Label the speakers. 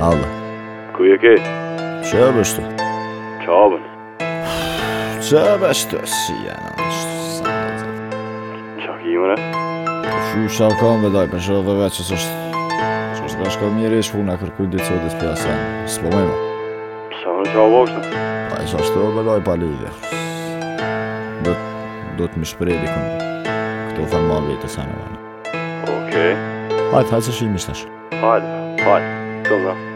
Speaker 1: Alla. Ku je ke? Që e bështu? Që e bështu? e Si janë, bështu? Që e kimën e? Shu shal kam bedaj, për shërë dhe veqës është... Që është ka shkëm një rishë funa, kërkuj ditë sotës për jasën. Së po mëjma.
Speaker 2: Pësa më në që e bështu?
Speaker 1: Pa isa shtu e bedaj pa lidhe. Do të... Do të më shprejdi këmë. Këto fanë ma vete sa e vanë. Okej. Hajt, hajt se shimi shtash.
Speaker 3: Hajt, hajt. 哥哥。